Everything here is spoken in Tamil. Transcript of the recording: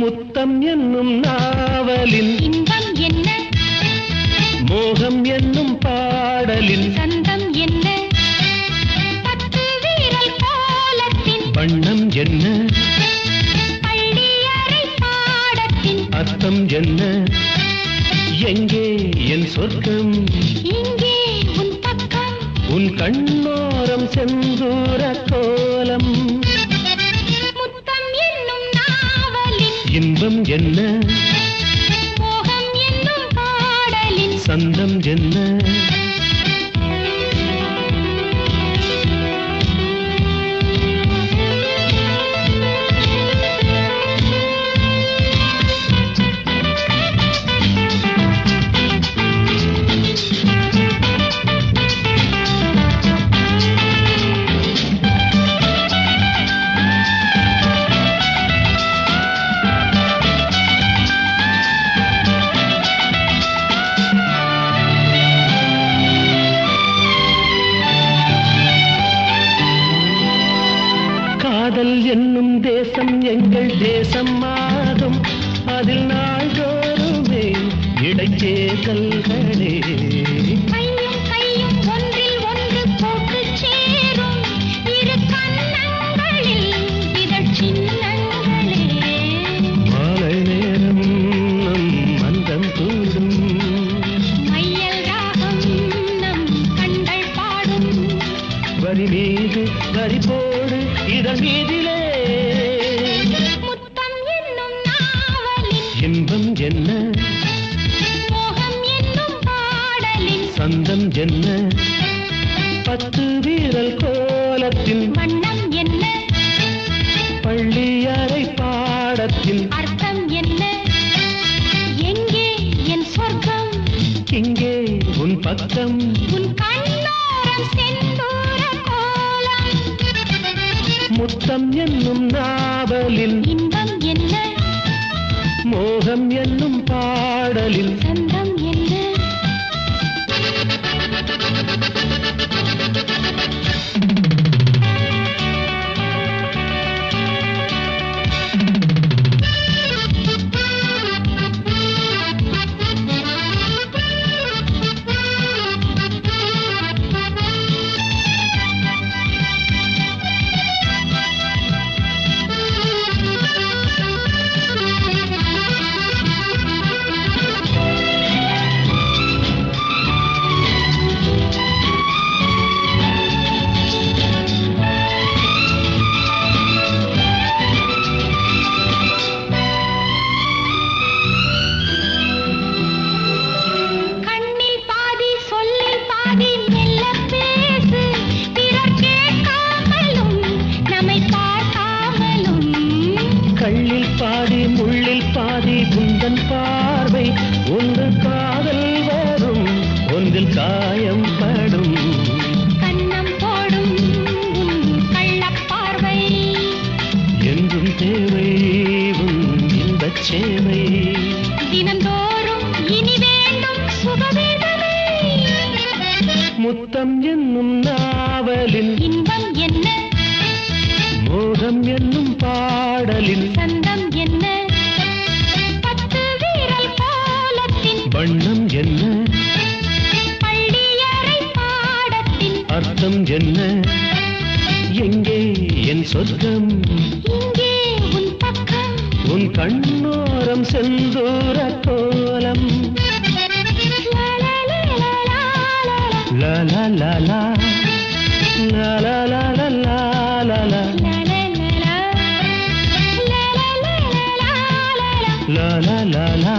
முத்தம் என்னும் நாவலின் இன்பம் என்ன? மோகம் என்னும் பாடலின் சந்தம் என்ன? வண்ணம் என்ன? அர்த்தம் என்ன? எங்கே என் சொர்க்கம்? இங்கே உன் பக்கம். உன் கண்ணோரம் செந்தூர கோலம். மோகம் என்ன சந்தம் என்ன? எங்கள் தேசம் மாறும். அதில் நாள்தோறுமே இடைச்சேதல்களே வரி மீது வரி போடு. இதன் மீது சந்தம் என்ன? பத்து வீரல் கோலத்தின் வண்ணம் என்ன? பள்ளி அறை பாடத்தின் அர்த்தம் என்ன? எங்கே என் சொர்க்கம்? இங்கே உன் பக்கம். உன் முத்தம் என்னும் நாவலில் இன்பம் என்ன? மோகம் என்னும் பாடலில் சந்தம் என்ன பாதி குந்தன் பார்வை ஒன்று காதல் வரும் ஒன்றில் காயம் படும். கண்ணம் போடும் உன் கள்ளப் பார்வை. என்றும் தேவை இன்பச் சேவை. தினந்தோறும் இனி வேண்டும் சுகவேதனை. முத்தம் என்னும் நாவலின் இன்பம் என்ன? மோகம் என்னும் பாடலின் பாடத்தின் அர்த்தம் என்ன எங்கே என் சொர்க்கம் இங்கே உன் பக்கம் உன் கண்ணோரம் செந்தூர கோலம் லா, லா, லா, லா, லா, லா. லா லா லா லா லா லா லா லா, லா,